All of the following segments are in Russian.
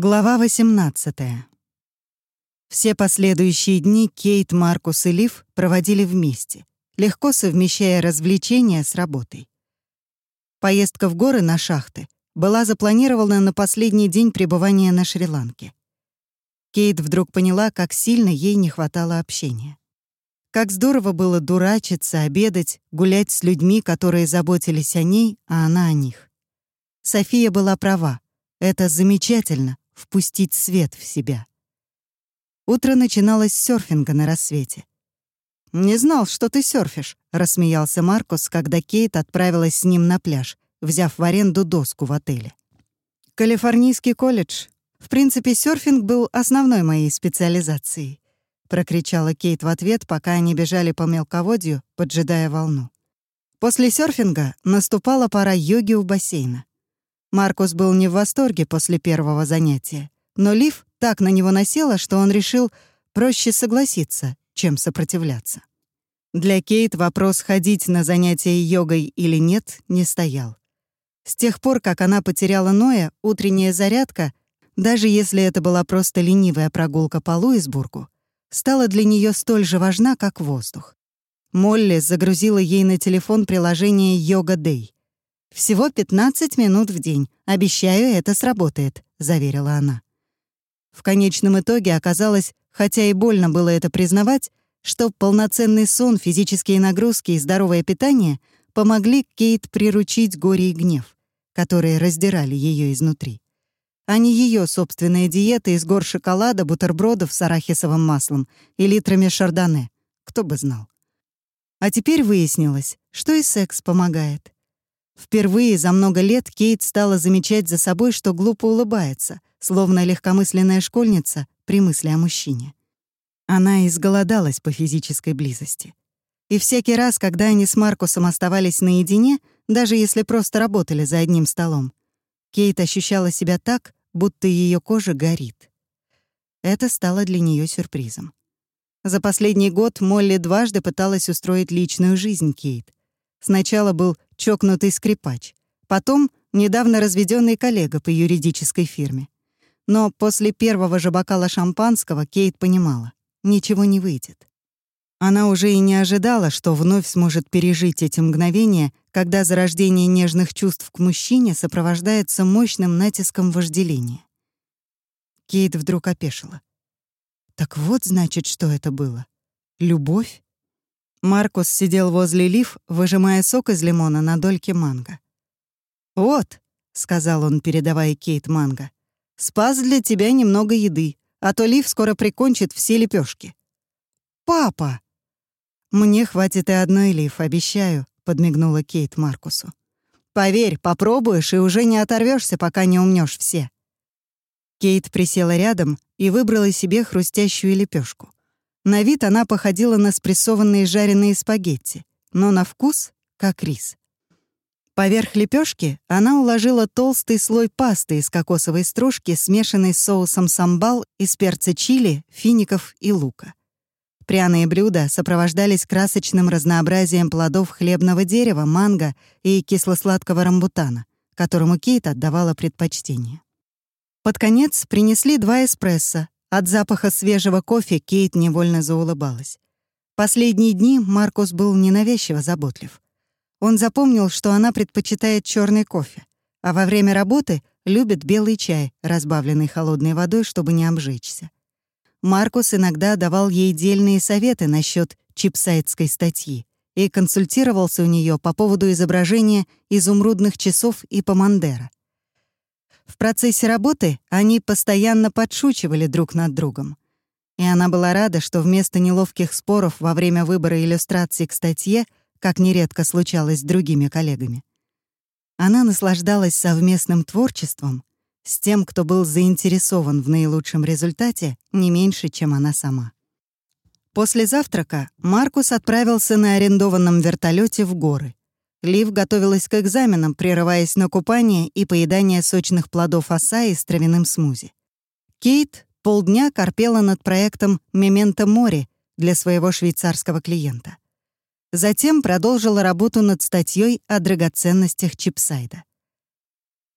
Глава 18. Все последующие дни Кейт, Маркус и Лив проводили вместе, легко совмещая развлечения с работой. Поездка в горы на шахты была запланирована на последний день пребывания на Шри-Ланке. Кейт вдруг поняла, как сильно ей не хватало общения. Как здорово было дурачиться, обедать, гулять с людьми, которые заботились о ней, а она о них. София была права. Это замечательно впустить свет в себя. Утро начиналось с серфинга на рассвете. «Не знал, что ты серфишь», — рассмеялся Маркус, когда Кейт отправилась с ним на пляж, взяв в аренду доску в отеле. «Калифорнийский колледж. В принципе, серфинг был основной моей специализацией», — прокричала Кейт в ответ, пока они бежали по мелководью, поджидая волну. После серфинга наступала пора йоги у бассейна. Маркус был не в восторге после первого занятия, но Лив так на него насела, что он решил проще согласиться, чем сопротивляться. Для Кейт вопрос, ходить на занятия йогой или нет, не стоял. С тех пор, как она потеряла Ноя, утренняя зарядка, даже если это была просто ленивая прогулка по Луисбургу, стала для нее столь же важна, как воздух. Молли загрузила ей на телефон приложение «Йога Дэй», «Всего 15 минут в день. Обещаю, это сработает», — заверила она. В конечном итоге оказалось, хотя и больно было это признавать, что полноценный сон, физические нагрузки и здоровое питание помогли Кейт приручить горе и гнев, которые раздирали ее изнутри. А не ее собственная диета из гор шоколада, бутербродов с арахисовым маслом и литрами шардоне. Кто бы знал. А теперь выяснилось, что и секс помогает. Впервые за много лет Кейт стала замечать за собой, что глупо улыбается, словно легкомысленная школьница при мысли о мужчине. Она изголодалась по физической близости. И всякий раз, когда они с Маркусом оставались наедине, даже если просто работали за одним столом, Кейт ощущала себя так, будто ее кожа горит. Это стало для нее сюрпризом. За последний год Молли дважды пыталась устроить личную жизнь Кейт. Сначала был чокнутый скрипач, потом недавно разведенный коллега по юридической фирме. Но после первого же бокала шампанского Кейт понимала — ничего не выйдет. Она уже и не ожидала, что вновь сможет пережить эти мгновения, когда зарождение нежных чувств к мужчине сопровождается мощным натиском вожделения. Кейт вдруг опешила. Так вот, значит, что это было. Любовь? Маркус сидел возле Лив, выжимая сок из лимона на дольке манго. «Вот», — сказал он, передавая Кейт манго, — «спас для тебя немного еды, а то Лив скоро прикончит все лепешки. «Папа!» «Мне хватит и одной Лив, обещаю», — подмигнула Кейт Маркусу. «Поверь, попробуешь и уже не оторвешься, пока не умнешь все». Кейт присела рядом и выбрала себе хрустящую лепешку. На вид она походила на спрессованные жареные спагетти, но на вкус — как рис. Поверх лепешки она уложила толстый слой пасты из кокосовой стружки, смешанной с соусом самбал из перца чили, фиников и лука. Пряные блюда сопровождались красочным разнообразием плодов хлебного дерева, манго и кисло-сладкого рамбутана, которому Кейт отдавала предпочтение. Под конец принесли два эспрессо, от запаха свежего кофе Кейт невольно заулыбалась. Последние дни Маркус был ненавязчиво заботлив. Он запомнил, что она предпочитает черный кофе, а во время работы любит белый чай, разбавленный холодной водой, чтобы не обжечься. Маркус иногда давал ей дельные советы насчет чипсайтской статьи и консультировался у нее по поводу изображения изумрудных часов и помандера. В процессе работы они постоянно подшучивали друг над другом. И она была рада, что вместо неловких споров во время выбора иллюстраций к статье, как нередко случалось с другими коллегами, она наслаждалась совместным творчеством с тем, кто был заинтересован в наилучшем результате не меньше, чем она сама. После завтрака Маркус отправился на арендованном вертолете в горы. Лив готовилась к экзаменам, прерываясь на купание и поедание сочных плодов осаи с травяным смузи. Кейт полдня корпела над проектом «Мементо море» для своего швейцарского клиента. Затем продолжила работу над статьей о драгоценностях Чипсайда.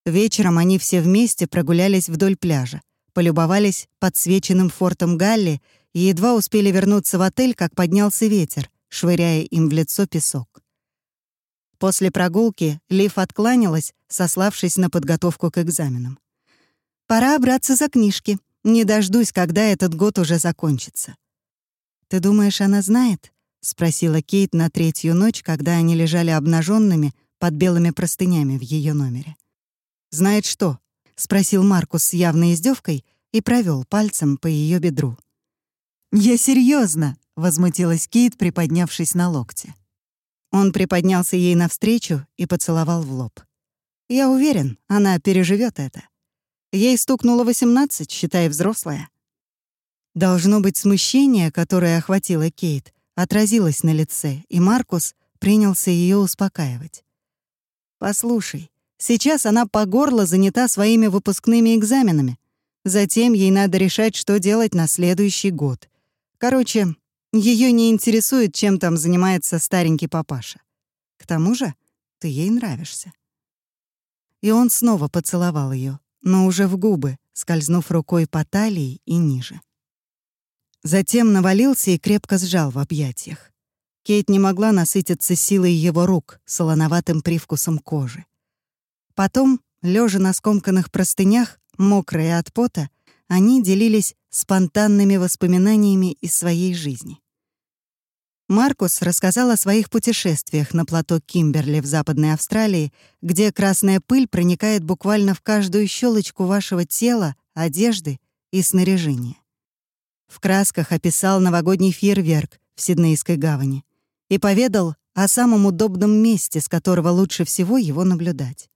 Вечером они все вместе прогулялись вдоль пляжа, полюбовались подсвеченным фортом Галли и едва успели вернуться в отель, как поднялся ветер, швыряя им в лицо песок. После прогулки Лив откланялась, сославшись на подготовку к экзаменам. «Пора браться за книжки. Не дождусь, когда этот год уже закончится». «Ты думаешь, она знает?» — спросила Кейт на третью ночь, когда они лежали обнаженными под белыми простынями в ее номере. «Знает что?» — спросил Маркус с явной издевкой и провел пальцем по ее бедру. «Я серьезно, возмутилась Кейт, приподнявшись на локте. Он приподнялся ей навстречу и поцеловал в лоб. «Я уверен, она переживет это. Ей стукнуло 18, считай, взрослая». Должно быть, смущение, которое охватило Кейт, отразилось на лице, и Маркус принялся ее успокаивать. «Послушай, сейчас она по горло занята своими выпускными экзаменами. Затем ей надо решать, что делать на следующий год. Короче, ее не интересует, чем там занимается старенький папаша. К тому же ты ей нравишься». И он снова поцеловал ее, но уже в губы, скользнув рукой по талии и ниже. Затем навалился и крепко сжал в объятиях. Кейт не могла насытиться силой его рук, солоноватым привкусом кожи. Потом, лежа на скомканных простынях, мокрые от пота, они делились спонтанными воспоминаниями из своей жизни. Маркус рассказал о своих путешествиях на плато Кимберли в Западной Австралии, где красная пыль проникает буквально в каждую щелочку вашего тела, одежды и снаряжения. В красках описал новогодний фейерверк в Сиднейской гавани и поведал о самом удобном месте, с которого лучше всего его наблюдать.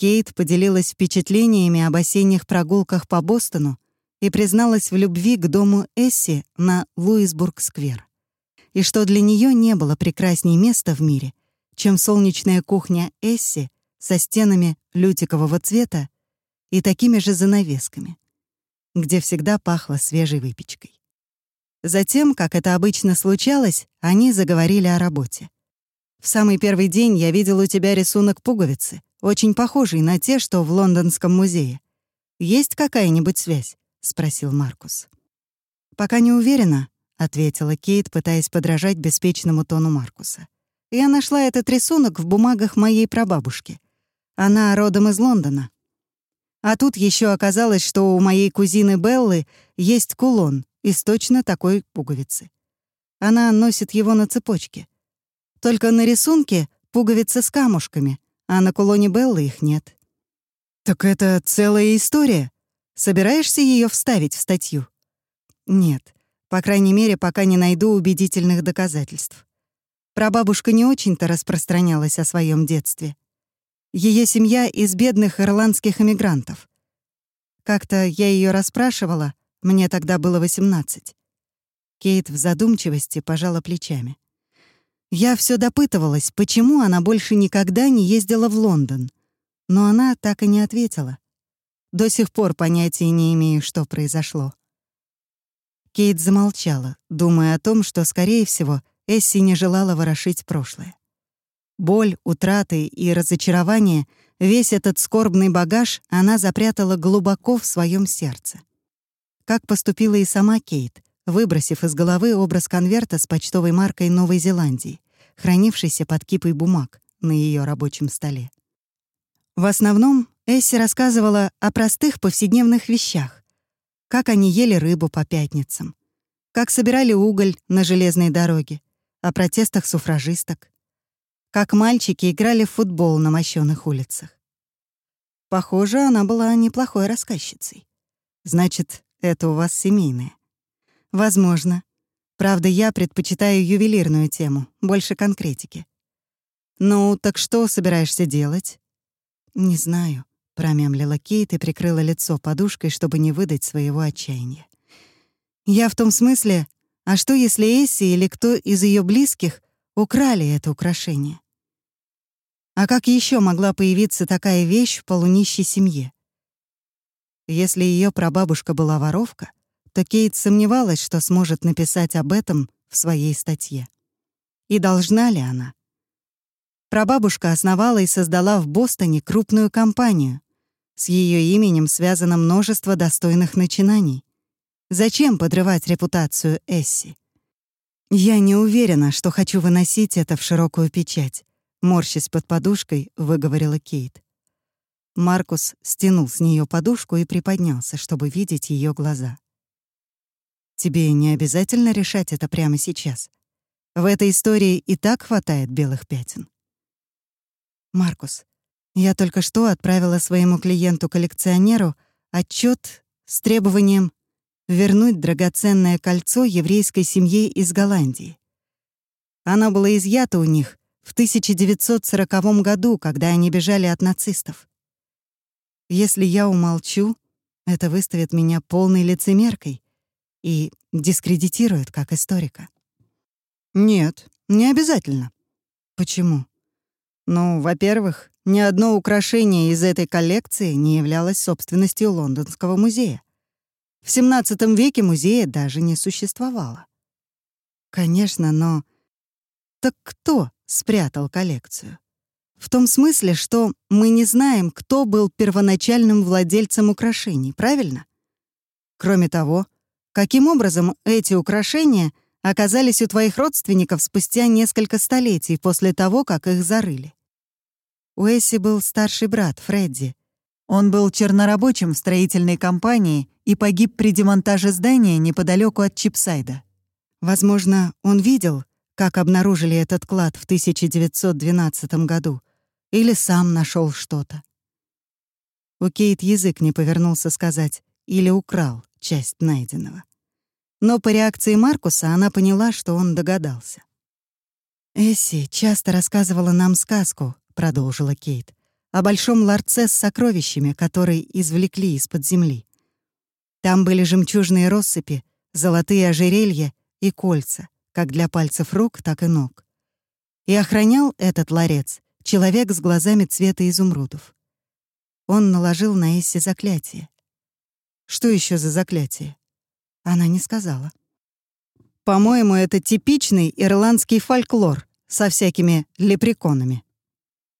Кейт поделилась впечатлениями об осенних прогулках по Бостону и призналась в любви к дому Эсси на Луисбург-сквер и что для нее не было прекрасней места в мире, чем солнечная кухня Эсси со стенами лютикового цвета и такими же занавесками, где всегда пахло свежей выпечкой. Затем, как это обычно случалось, они заговорили о работе. «В самый первый день я видел у тебя рисунок пуговицы, очень похожий на те, что в Лондонском музее. Есть какая-нибудь связь?» — спросил Маркус. «Пока не уверена, ответила Кейт, пытаясь подражать беспечному тону Маркуса. Я нашла этот рисунок в бумагах моей прабабушки. Она родом из Лондона. А тут еще оказалось, что у моей кузины Беллы есть кулон из точно такой пуговицы. Она носит его на цепочке. Только на рисунке пуговицы с камушками, а на кулоне Беллы их нет. «Так это целая история. Собираешься ее вставить в статью?» «Нет. По крайней мере, пока не найду убедительных доказательств. Прабабушка не очень-то распространялась о своем детстве. Ее семья из бедных ирландских эмигрантов. Как-то я ее расспрашивала, мне тогда было 18. Кейт в задумчивости пожала плечами. Я все допытывалась, почему она больше никогда не ездила в Лондон, но она так и не ответила. До сих пор понятия не имею, что произошло. Кейт замолчала, думая о том, что, скорее всего, Эсси не желала ворошить прошлое. Боль, утраты и разочарование, весь этот скорбный багаж она запрятала глубоко в своем сердце. Как поступила и сама Кейт, выбросив из головы образ конверта с почтовой маркой Новой Зеландии, хранившийся под кипой бумаг на ее рабочем столе. В основном Эсси рассказывала о простых повседневных вещах, как они ели рыбу по пятницам, как собирали уголь на железной дороге, о протестах суфражисток, как мальчики играли в футбол на мощёных улицах. Похоже, она была неплохой рассказчицей. Значит, это у вас семейное. Возможно. Правда, я предпочитаю ювелирную тему, больше конкретики. Ну, так что собираешься делать? Не знаю промямлила Кейт и прикрыла лицо подушкой, чтобы не выдать своего отчаяния. «Я в том смысле, а что если Эсси или кто из ее близких украли это украшение? А как еще могла появиться такая вещь в полунищей семье? Если ее прабабушка была воровка, то Кейт сомневалась, что сможет написать об этом в своей статье. И должна ли она? Прабабушка основала и создала в Бостоне крупную компанию, С ее именем связано множество достойных начинаний. Зачем подрывать репутацию Эсси? Я не уверена, что хочу выносить это в широкую печать. Морщась под подушкой, выговорила Кейт. Маркус стянул с нее подушку и приподнялся, чтобы видеть ее глаза. «Тебе не обязательно решать это прямо сейчас. В этой истории и так хватает белых пятен». «Маркус, я только что отправила своему клиенту-коллекционеру отчет с требованием вернуть драгоценное кольцо еврейской семье из Голландии. Оно было изъято у них в 1940 году, когда они бежали от нацистов. Если я умолчу, это выставит меня полной лицемеркой и дискредитирует как историка. Нет, не обязательно. Почему? Ну, во-первых, ни одно украшение из этой коллекции не являлось собственностью Лондонского музея. В XVII веке музея даже не существовало. Конечно, но... Так кто спрятал коллекцию? В том смысле, что мы не знаем, кто был первоначальным владельцем украшений, правильно? Кроме того, каким образом эти украшения оказались у твоих родственников спустя несколько столетий после того, как их зарыли? У Эсси был старший брат, Фредди. Он был чернорабочим в строительной компании и погиб при демонтаже здания неподалеку от Чипсайда. Возможно, он видел, как обнаружили этот клад в 1912 году, или сам нашел что-то. У Кейт язык не повернулся сказать «или украл» часть найденного. Но по реакции Маркуса она поняла, что он догадался. Эсси часто рассказывала нам сказку, продолжила Кейт, о большом ларце с сокровищами, который извлекли из-под земли. Там были жемчужные россыпи, золотые ожерелья и кольца, как для пальцев рук, так и ног. И охранял этот ларец человек с глазами цвета изумрудов. Он наложил на Эсси заклятие. Что еще за заклятие? Она не сказала. По-моему, это типичный ирландский фольклор со всякими лепреконами.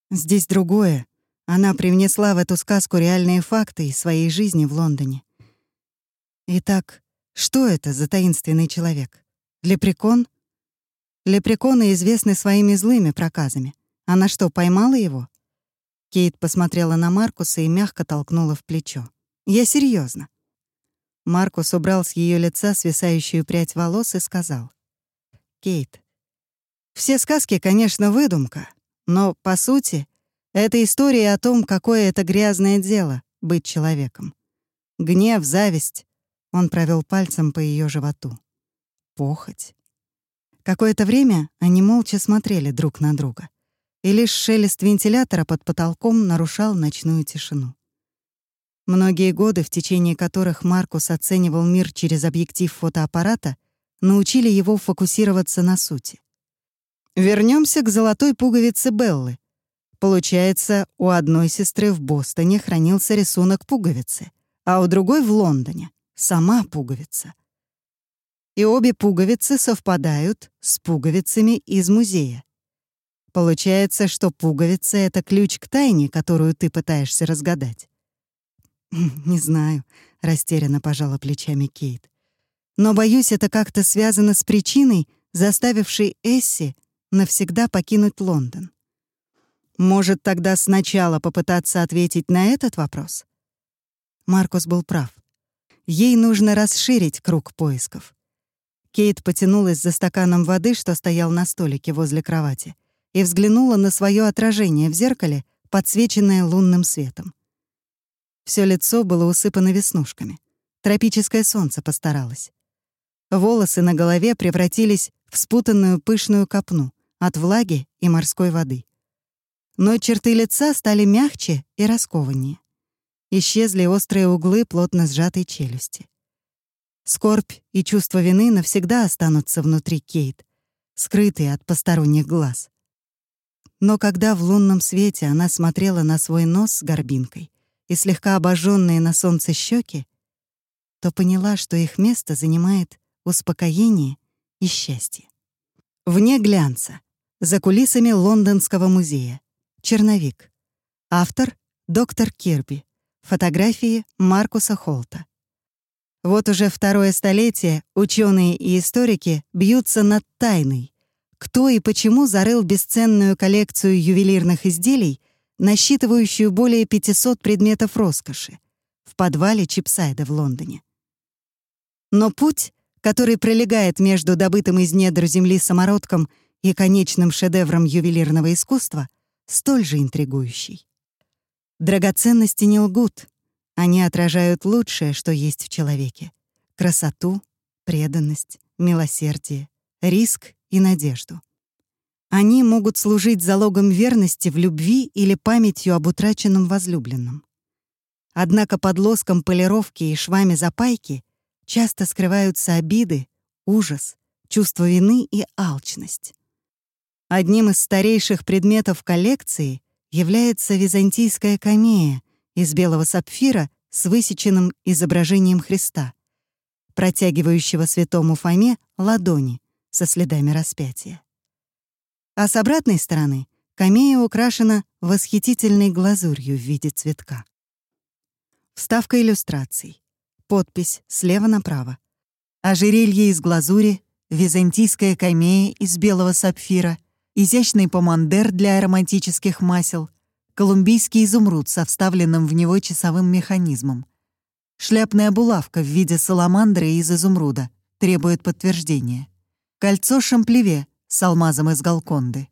Здесь другое. Она привнесла в эту сказку реальные факты из своей жизни в Лондоне. Итак, что это за таинственный человек? Лепрекон? Лепреконы известны своими злыми проказами. Она что, поймала его? Кейт посмотрела на Маркуса и мягко толкнула в плечо. «Я серьезно. Маркус убрал с ее лица свисающую прядь волос и сказал. «Кейт, все сказки, конечно, выдумка, но, по сути, это история о том, какое это грязное дело — быть человеком. Гнев, зависть. Он провел пальцем по ее животу. Похоть. Какое-то время они молча смотрели друг на друга, и лишь шелест вентилятора под потолком нарушал ночную тишину. Многие годы, в течение которых Маркус оценивал мир через объектив фотоаппарата, научили его фокусироваться на сути. Вернемся к золотой пуговице Беллы. Получается, у одной сестры в Бостоне хранился рисунок пуговицы, а у другой в Лондоне — сама пуговица. И обе пуговицы совпадают с пуговицами из музея. Получается, что пуговица — это ключ к тайне, которую ты пытаешься разгадать. «Не знаю», — растерянно пожала плечами Кейт. «Но, боюсь, это как-то связано с причиной, заставившей Эсси навсегда покинуть Лондон. Может, тогда сначала попытаться ответить на этот вопрос? Маркус был прав. Ей нужно расширить круг поисков. Кейт потянулась за стаканом воды, что стоял на столике возле кровати, и взглянула на свое отражение в зеркале, подсвеченное лунным светом. Все лицо было усыпано веснушками. Тропическое солнце постаралось. Волосы на голове превратились в спутанную пышную копну, от влаги и морской воды. Но черты лица стали мягче и раскованнее. Исчезли острые углы плотно сжатой челюсти. Скорбь и чувство вины навсегда останутся внутри Кейт, скрытые от посторонних глаз. Но когда в лунном свете она смотрела на свой нос с горбинкой и слегка обожженные на солнце щеки, то поняла, что их место занимает успокоение и счастье. Вне глянца, за кулисами Лондонского музея. Черновик. Автор — доктор Кирби. Фотографии Маркуса Холта. Вот уже второе столетие ученые и историки бьются над тайной, кто и почему зарыл бесценную коллекцию ювелирных изделий, насчитывающую более 500 предметов роскоши, в подвале Чипсайда в Лондоне. Но путь, который пролегает между добытым из недр земли самородком и конечным шедевром ювелирного искусства, столь же интригующий. Драгоценности не лгут, они отражают лучшее, что есть в человеке — красоту, преданность, милосердие, риск и надежду. Они могут служить залогом верности в любви или памятью об утраченном возлюбленном. Однако под лоском полировки и швами запайки часто скрываются обиды, ужас, чувство вины и алчность. Одним из старейших предметов коллекции является византийская камея из белого сапфира с высеченным изображением Христа, протягивающего святому Фоме ладони со следами распятия. А с обратной стороны камея украшена восхитительной глазурью в виде цветка. Вставка иллюстраций. Подпись слева направо. Ожерелье из глазури, византийская камея из белого сапфира, изящный помандер для ароматических масел, колумбийский изумруд со вставленным в него часовым механизмом. Шляпная булавка в виде саламандры из изумруда требует подтверждения. Кольцо шамплеве из Галконды.